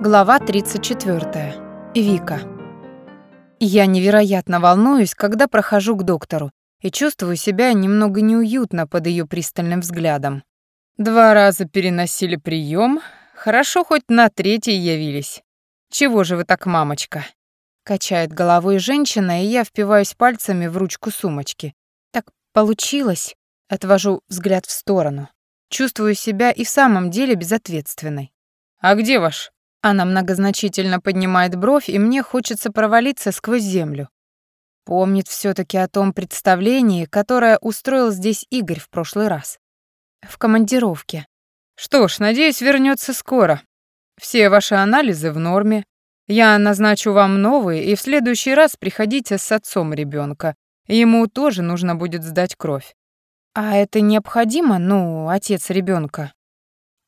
Глава 34. Вика. Я невероятно волнуюсь, когда прохожу к доктору и чувствую себя немного неуютно под ее пристальным взглядом. Два раза переносили прием, хорошо хоть на третий явились. Чего же вы так, мамочка? Качает головой женщина, и я впиваюсь пальцами в ручку сумочки. Так получилось. Отвожу взгляд в сторону. Чувствую себя и в самом деле безответственной. А где ваш? Она многозначительно поднимает бровь, и мне хочется провалиться сквозь землю. Помнит все таки о том представлении, которое устроил здесь Игорь в прошлый раз. В командировке. Что ж, надеюсь, вернется скоро. Все ваши анализы в норме. Я назначу вам новые, и в следующий раз приходите с отцом ребенка. Ему тоже нужно будет сдать кровь. А это необходимо, ну, отец ребенка?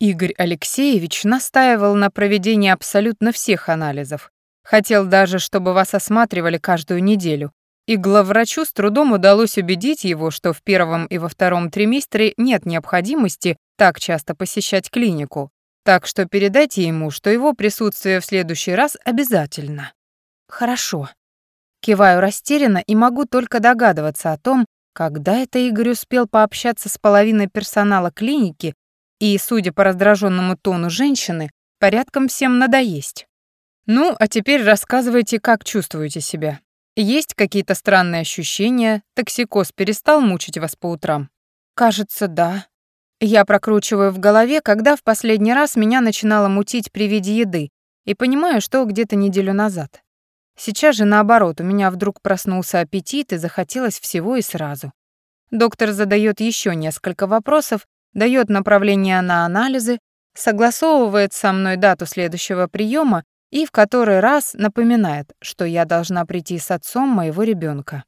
Игорь Алексеевич настаивал на проведении абсолютно всех анализов. Хотел даже, чтобы вас осматривали каждую неделю. И главврачу с трудом удалось убедить его, что в первом и во втором триместре нет необходимости так часто посещать клинику. Так что передайте ему, что его присутствие в следующий раз обязательно. Хорошо. Киваю растерянно и могу только догадываться о том, когда это Игорь успел пообщаться с половиной персонала клиники и, судя по раздраженному тону женщины, порядком всем надоесть. Ну, а теперь рассказывайте, как чувствуете себя. Есть какие-то странные ощущения? Токсикоз перестал мучить вас по утрам? Кажется, да. Я прокручиваю в голове, когда в последний раз меня начинало мутить при виде еды, и понимаю, что где-то неделю назад. Сейчас же наоборот, у меня вдруг проснулся аппетит и захотелось всего и сразу. Доктор задает еще несколько вопросов, дает направление на анализы, согласовывает со мной дату следующего приема и в который раз напоминает, что я должна прийти с отцом моего ребенка.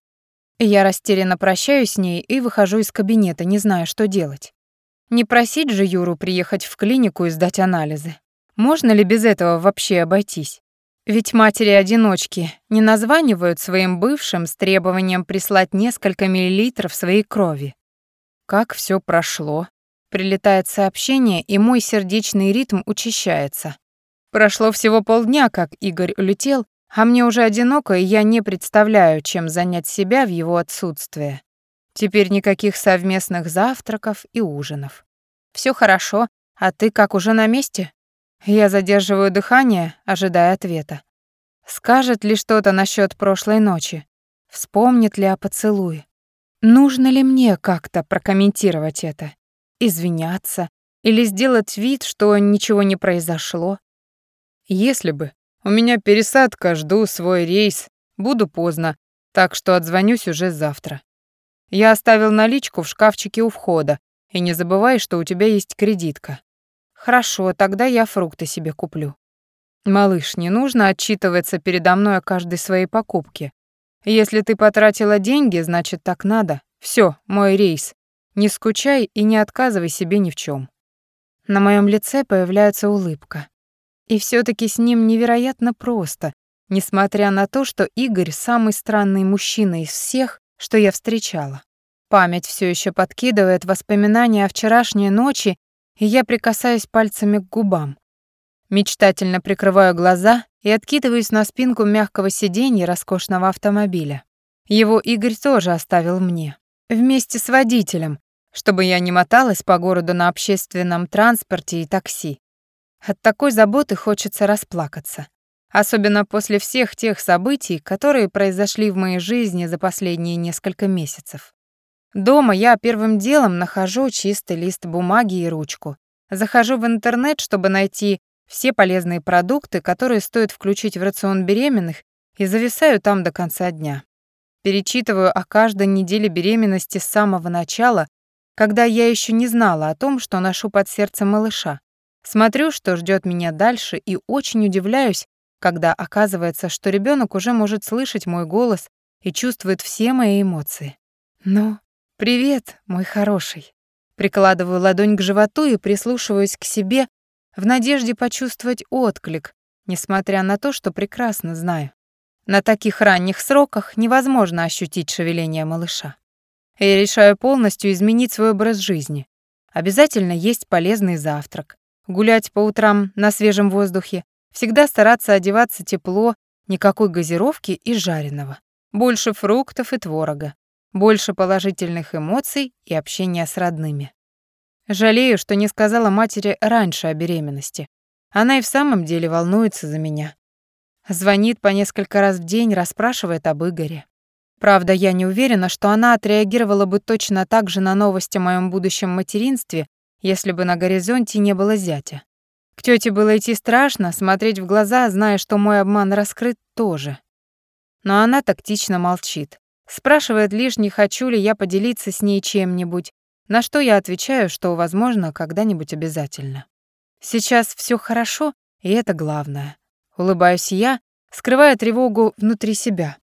Я растерянно прощаюсь с ней и выхожу из кабинета, не зная, что делать. Не просить же Юру приехать в клинику и сдать анализы. Можно ли без этого вообще обойтись? Ведь матери-одиночки не названивают своим бывшим с требованием прислать несколько миллилитров своей крови. Как все прошло, Прилетает сообщение, и мой сердечный ритм учащается. Прошло всего полдня, как Игорь улетел, а мне уже одиноко, и я не представляю, чем занять себя в его отсутствие. Теперь никаких совместных завтраков и ужинов. Все хорошо, а ты как уже на месте? Я задерживаю дыхание, ожидая ответа. Скажет ли что-то насчет прошлой ночи? Вспомнит ли о поцелуе? Нужно ли мне как-то прокомментировать это? Извиняться или сделать вид, что ничего не произошло. Если бы. У меня пересадка, жду свой рейс, буду поздно, так что отзвонюсь уже завтра. Я оставил наличку в шкафчике у входа, и не забывай, что у тебя есть кредитка. Хорошо, тогда я фрукты себе куплю. Малыш, не нужно отчитываться передо мной о каждой своей покупке. Если ты потратила деньги, значит так надо. Все, мой рейс. Не скучай и не отказывай себе ни в чем. На моем лице появляется улыбка. И все таки с ним невероятно просто, несмотря на то, что Игорь самый странный мужчина из всех, что я встречала. Память все еще подкидывает воспоминания о вчерашней ночи, и я прикасаюсь пальцами к губам. Мечтательно прикрываю глаза и откидываюсь на спинку мягкого сиденья роскошного автомобиля. Его Игорь тоже оставил мне. Вместе с водителем, чтобы я не моталась по городу на общественном транспорте и такси. От такой заботы хочется расплакаться. Особенно после всех тех событий, которые произошли в моей жизни за последние несколько месяцев. Дома я первым делом нахожу чистый лист бумаги и ручку. Захожу в интернет, чтобы найти все полезные продукты, которые стоит включить в рацион беременных, и зависаю там до конца дня. Перечитываю о каждой неделе беременности с самого начала когда я еще не знала о том, что ношу под сердцем малыша. Смотрю, что ждет меня дальше, и очень удивляюсь, когда оказывается, что ребенок уже может слышать мой голос и чувствует все мои эмоции. «Ну, привет, мой хороший». Прикладываю ладонь к животу и прислушиваюсь к себе в надежде почувствовать отклик, несмотря на то, что прекрасно знаю. На таких ранних сроках невозможно ощутить шевеление малыша. Я решаю полностью изменить свой образ жизни. Обязательно есть полезный завтрак, гулять по утрам на свежем воздухе, Всегда стараться одеваться тепло, никакой газировки и жареного. Больше фруктов и творога. Больше положительных эмоций и общения с родными. Жалею, что не сказала матери раньше о беременности. Она и в самом деле волнуется за меня. Звонит по несколько раз в день, расспрашивает об Игоре. Правда, я не уверена, что она отреагировала бы точно так же на новости о моем будущем материнстве, если бы на горизонте не было зятя. К тете было идти страшно, смотреть в глаза, зная, что мой обман раскрыт, тоже. Но она тактично молчит. Спрашивает лишь, не хочу ли я поделиться с ней чем-нибудь, на что я отвечаю, что, возможно, когда-нибудь обязательно. Сейчас все хорошо, и это главное. Улыбаюсь я, скрывая тревогу внутри себя.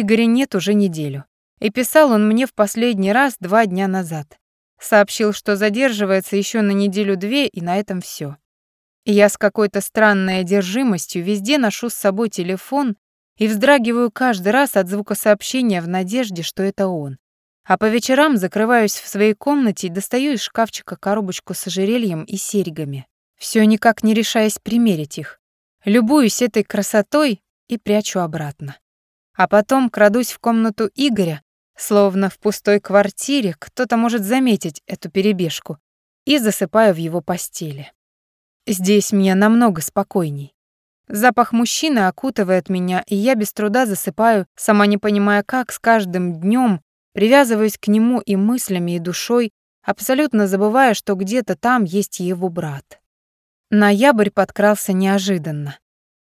Игоря нет уже неделю. И писал он мне в последний раз два дня назад. Сообщил, что задерживается еще на неделю-две, и на этом все. Я с какой-то странной одержимостью везде ношу с собой телефон и вздрагиваю каждый раз от звука сообщения в надежде, что это он. А по вечерам закрываюсь в своей комнате и достаю из шкафчика коробочку с ожерельем и серьгами. Все никак не решаясь примерить их. Любуюсь этой красотой и прячу обратно. А потом крадусь в комнату Игоря, словно в пустой квартире кто-то может заметить эту перебежку, и засыпаю в его постели. Здесь мне намного спокойней. Запах мужчины окутывает меня, и я без труда засыпаю, сама не понимая как, с каждым днем привязываюсь к нему и мыслями, и душой, абсолютно забывая, что где-то там есть его брат. Ноябрь подкрался неожиданно.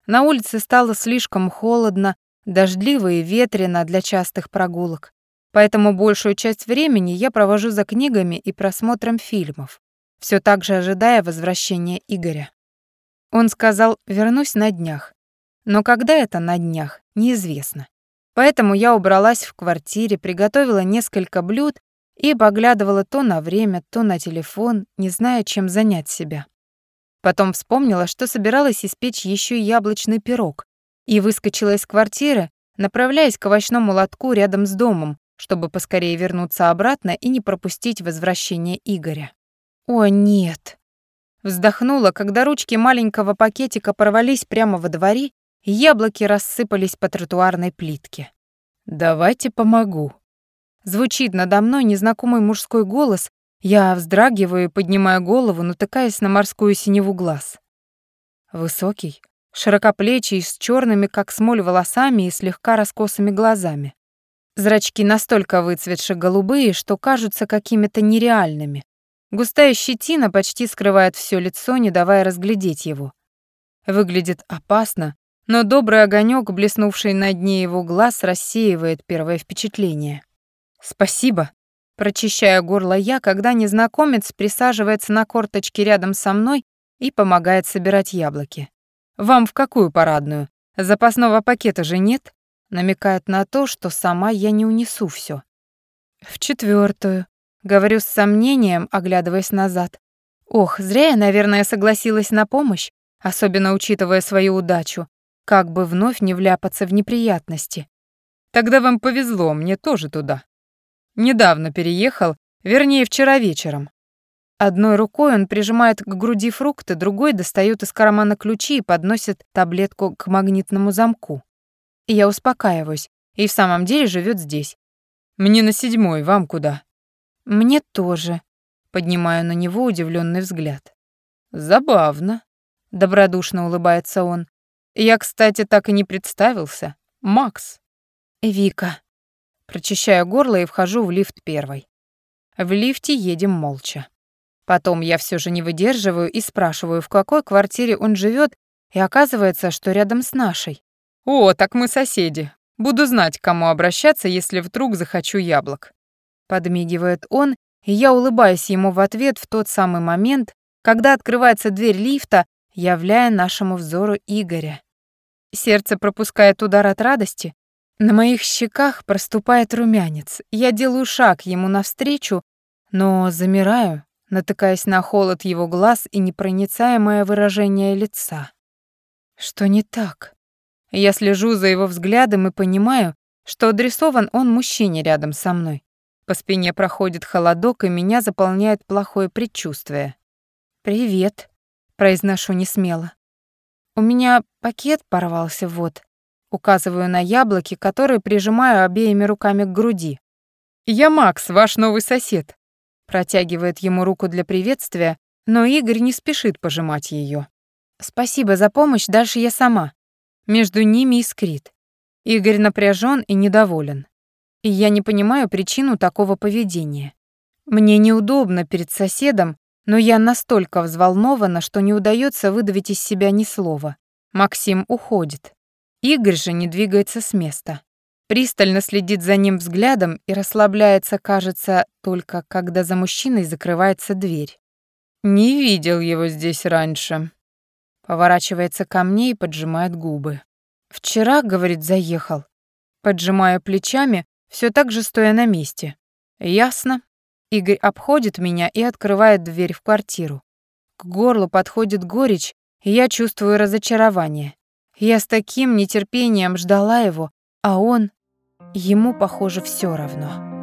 На улице стало слишком холодно, дождливо и ветрено для частых прогулок, поэтому большую часть времени я провожу за книгами и просмотром фильмов, все так же ожидая возвращения Игоря. Он сказал «вернусь на днях», но когда это на днях, неизвестно. Поэтому я убралась в квартире, приготовила несколько блюд и поглядывала то на время, то на телефон, не зная, чем занять себя. Потом вспомнила, что собиралась испечь еще яблочный пирог, и выскочила из квартиры, направляясь к овощному лотку рядом с домом, чтобы поскорее вернуться обратно и не пропустить возвращение Игоря. «О, нет!» Вздохнула, когда ручки маленького пакетика порвались прямо во дворе, яблоки рассыпались по тротуарной плитке. «Давайте помогу». Звучит надо мной незнакомый мужской голос, я вздрагиваю, поднимая голову, натыкаясь на морскую синеву глаз. Высокий, широкоплечий, с черными, как смоль, волосами и слегка раскосыми глазами. Зрачки настолько выцветшие голубые, что кажутся какими-то нереальными. Густая щетина почти скрывает все лицо, не давая разглядеть его. Выглядит опасно, но добрый огонек, блеснувший на дне его глаз, рассеивает первое впечатление. «Спасибо», — прочищая горло я, когда незнакомец присаживается на корточки рядом со мной и помогает собирать яблоки. «Вам в какую парадную? Запасного пакета же нет?» Намекает на то, что сама я не унесу все. «В четвертую, говорю с сомнением, оглядываясь назад. «Ох, зря я, наверное, согласилась на помощь, особенно учитывая свою удачу, как бы вновь не вляпаться в неприятности. Тогда вам повезло, мне тоже туда. Недавно переехал, вернее, вчера вечером. Одной рукой он прижимает к груди фрукты, другой достает из кармана ключи и подносит таблетку к магнитному замку. И я успокаиваюсь, и в самом деле живет здесь. Мне на седьмой, вам куда? Мне тоже. Поднимаю на него удивленный взгляд. Забавно. Добродушно улыбается он. Я, кстати, так и не представился. Макс. Вика. Прочищаю горло и вхожу в лифт первой. В лифте едем молча. Потом я все же не выдерживаю и спрашиваю, в какой квартире он живет, и оказывается, что рядом с нашей. «О, так мы соседи. Буду знать, к кому обращаться, если вдруг захочу яблок». Подмигивает он, и я улыбаюсь ему в ответ в тот самый момент, когда открывается дверь лифта, являя нашему взору Игоря. Сердце пропускает удар от радости. На моих щеках проступает румянец. Я делаю шаг ему навстречу, но замираю, натыкаясь на холод его глаз и непроницаемое выражение лица. Что не так? Я слежу за его взглядом и понимаю, что адресован он мужчине рядом со мной. По спине проходит холодок, и меня заполняет плохое предчувствие. «Привет», — произношу несмело. У меня пакет порвался, вот. Указываю на яблоки, которые прижимаю обеими руками к груди. «Я Макс, ваш новый сосед», Протягивает ему руку для приветствия, но Игорь не спешит пожимать ее. «Спасибо за помощь, дальше я сама». Между ними искрит. Игорь напряжен и недоволен. И я не понимаю причину такого поведения. Мне неудобно перед соседом, но я настолько взволнована, что не удается выдавить из себя ни слова. Максим уходит. Игорь же не двигается с места. Пристально следит за ним взглядом и расслабляется, кажется, только когда за мужчиной закрывается дверь. «Не видел его здесь раньше». Поворачивается ко мне и поджимает губы. «Вчера, — говорит, — заехал». Поджимая плечами, все так же стоя на месте. «Ясно». Игорь обходит меня и открывает дверь в квартиру. К горлу подходит горечь, и я чувствую разочарование. Я с таким нетерпением ждала его, а он Ему, похоже, все равно.